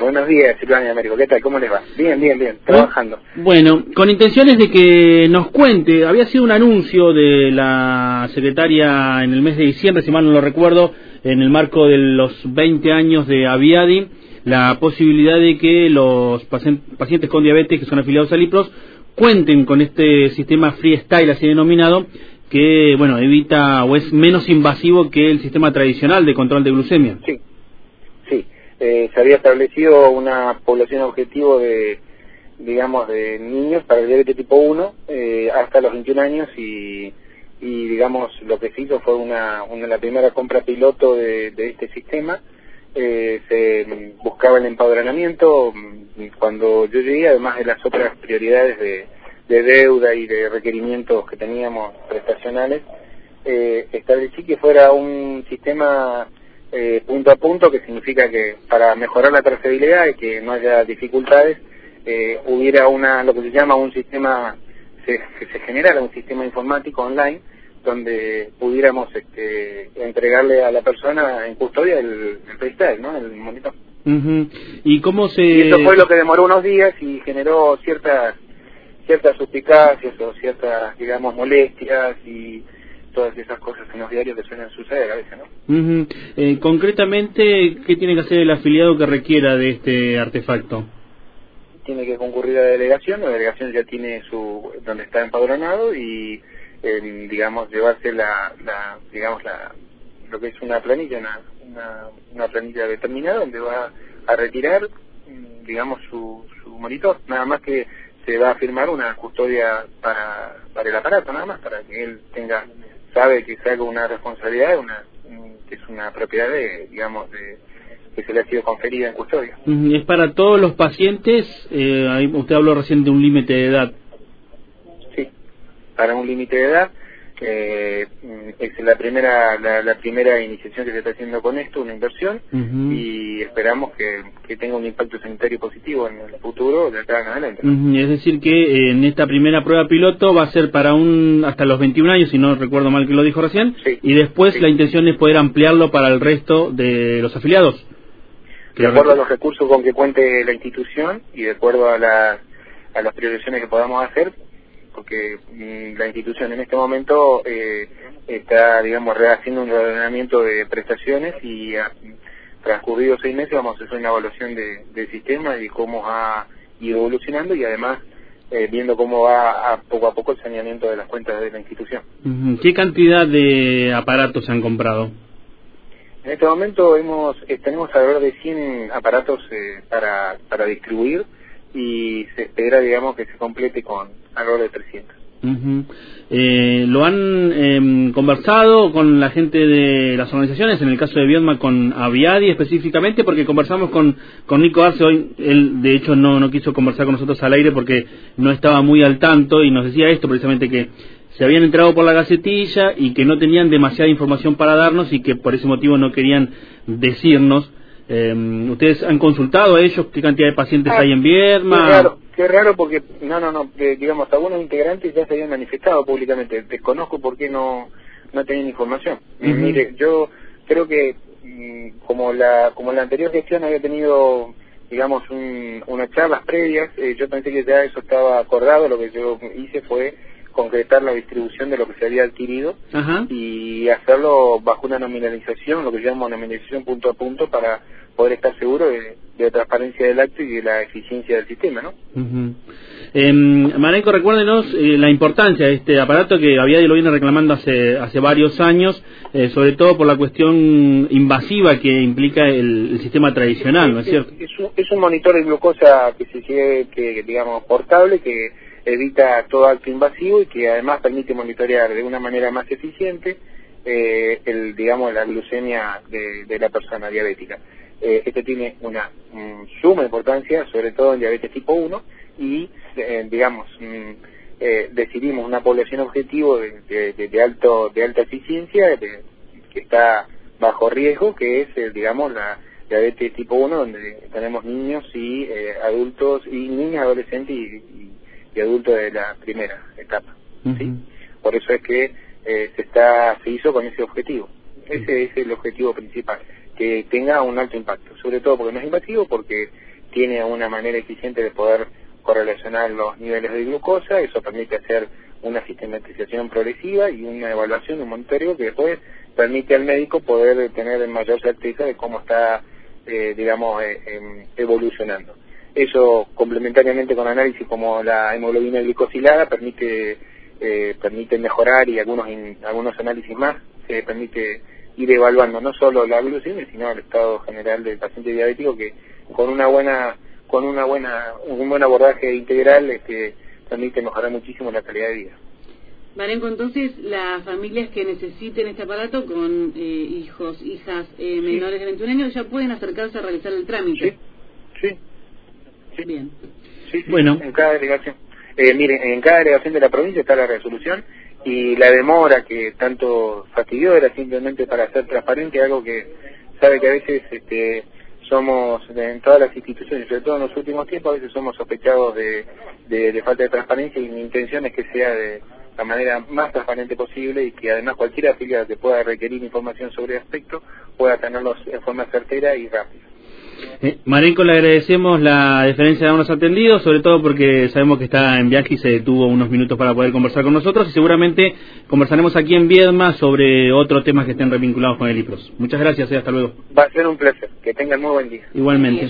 Buenos días, Silvana y Américo. ¿Qué tal? ¿Cómo les va? Bien, bien, bien. Trabajando. Bueno, con intenciones de que nos cuente, había sido un anuncio de la secretaria en el mes de diciembre, si mal no lo recuerdo, en el marco de los 20 años de Aviadi, la posibilidad de que los pacientes con diabetes que son afiliados a Lipros cuenten con este sistema freestyle así denominado que bueno evita o es menos invasivo que el sistema tradicional de control de glucemia. Sí. Eh, se había establecido una población objetivo de digamos de niños para el diabetes tipo 1 eh, hasta los 21 años y, y digamos lo que se hizo fue una, una la primera compra piloto de, de este sistema. Eh, se buscaba el empadronamiento cuando yo llegué, además de las otras prioridades de, deuda y de requerimientos que teníamos prestacionales, eh, establecí que fuera un sistema eh, punto a punto, que significa que para mejorar la trazabilidad y que no haya dificultades, eh, hubiera una lo que se llama un sistema, se, que se generara un sistema informático online donde pudiéramos este, entregarle a la persona en custodia el, el ¿no? El monitor. ¿Y cómo se...? Y eso fue lo que demoró unos días y generó ciertas ciertas suspicacias o ciertas, digamos, molestias y todas esas cosas en los diarios que suelen suceder a veces, ¿no? eh, concretamente, ¿qué tiene que hacer el afiliado que requiera de este artefacto? Tiene que concurrir a la delegación, la delegación ya tiene su donde está empadronado y digamos, llevarse la, la, digamos, la, lo que es una planilla, una, una, planilla determinada donde va a retirar, mm, digamos, su, su monitor, nada más que se va a firmar una custodia para, para el aparato, nada más, para que él tenga, sabe que es algo, una responsabilidad, una, que es una propiedad de, digamos, de, que se le ha sido conferida en custodia. ¿Es para todos los pacientes? Eh, usted habló recién de un límite de edad para un límite de edad. Eh, es la primera la, primera iniciación que se está haciendo con esto, una inversión, y esperamos que, tenga un impacto sanitario positivo en el futuro de acá en adelante. Es decir, que eh, en esta primera prueba piloto va a ser para un hasta los 21 años, si no recuerdo mal que lo dijo recién, y después la intención es poder ampliarlo para el resto de los afiliados. De acuerdo a los recursos con que cuente la institución y de acuerdo a, a las priorizaciones que podamos hacer, porque mm, la institución en este momento eh, está, digamos, rehaciendo un ordenamiento de prestaciones y a, transcurridos seis meses vamos a hacer una evaluación de, del sistema y cómo ha ido evolucionando y además eh, viendo cómo va a, poco a poco el saneamiento de las cuentas de la institución. ¿Qué cantidad de aparatos se han comprado? En este momento hemos eh, tenemos alrededor de 100 aparatos para, para distribuir y se espera, digamos, que se complete con alrededor de 300. eh, ¿Lo han em, conversado con la gente de las organizaciones, en el caso de Biodma con Aviadi específicamente? Porque conversamos con, con Nico Arce hoy, él de hecho no, no quiso conversar con nosotros al aire porque no estaba muy al tanto y nos decía esto precisamente que se habían entrado por la gacetilla y que no tenían demasiada información para darnos y que por ese motivo no querían decirnos eh, ¿Ustedes han consultado a ellos qué cantidad de pacientes hay en Viedma? Raro, qué raro porque, no, no, no, digamos, algunos integrantes ya se habían manifestado públicamente. Desconozco por qué no, no tenían información. Mire, yo creo que mm, como la como la anterior gestión había tenido digamos un, unas charlas previas eh, yo pensé que ya eso estaba acordado lo que yo hice fue concretar la distribución de lo que se había adquirido y hacerlo bajo una nominalización, lo que llamamos nominalización punto a punto para poder estar seguro de, la transparencia del acto y de la eficiencia del sistema, ¿no? Uh Marenco, recuérdenos eh, la importancia de este aparato que había lo viene reclamando hace hace varios años, eh, sobre todo por la cuestión invasiva que implica el, sistema tradicional, ¿no es, cierto? Es un, monitor de glucosa que se sigue, que digamos portable, que evita todo acto invasivo y que además permite monitorear de una manera más eficiente eh, el digamos la glucemia de, la persona diabética. Eh, este tiene una mm, suma importancia, sobre todo en diabetes tipo 1, y eh, digamos mm, decidimos una población objetivo de, alto de alta eficiencia que está bajo riesgo, que es digamos la diabetes tipo 1, donde tenemos niños y adultos y niñas, adolescentes y y adultos de la primera etapa. ¿sí? Por eso es que eh, se, está, se hizo con ese objetivo. Ese es el objetivo principal, que tenga un alto impacto, sobre todo porque no es invasivo, porque tiene una manera eficiente de poder correlacionar los niveles de glucosa, eso permite hacer una sistematización progresiva y una evaluación, un monitoreo que después permite al médico poder tener mayor certeza de cómo está, eh, digamos, eh, em, evolucionando. Eso complementariamente con análisis como la hemoglobina glicosilada permite eh, permite mejorar y algunos algunos análisis más se permite ir evaluando no solo la glucemia sino el estado general del paciente diabético que con una buena con una buena un buen abordaje integral este permite mejorar muchísimo la calidad de vida. Marenco, entonces las familias que necesiten este aparato con eh, hijos, hijas eh, menores de 21 años ya pueden acercarse a realizar el trámite. Sí, sí. Bien. Sí, bueno. En cada delegación. Eh, miren, en cada delegación de la provincia está la resolución y la demora que tanto fastidió era simplemente para ser transparente, algo que sabe que a veces este, somos en todas las instituciones, sobre todo en los últimos tiempos, a veces somos sospechados de, de, falta de transparencia y mi intención es que sea de la manera más transparente posible y que además cualquier afiliado que pueda requerir información sobre el aspecto pueda tenerlos en forma certera y rápida. Eh, Marenco, le agradecemos la diferencia de habernos atendido, sobre todo porque sabemos que está en viaje y se detuvo unos minutos para poder conversar con nosotros y seguramente conversaremos aquí en Viedma sobre otros temas que estén revinculados con el IPROS. Muchas gracias y hasta luego. Va a ser un placer. Que tengan muy buen día. Igualmente.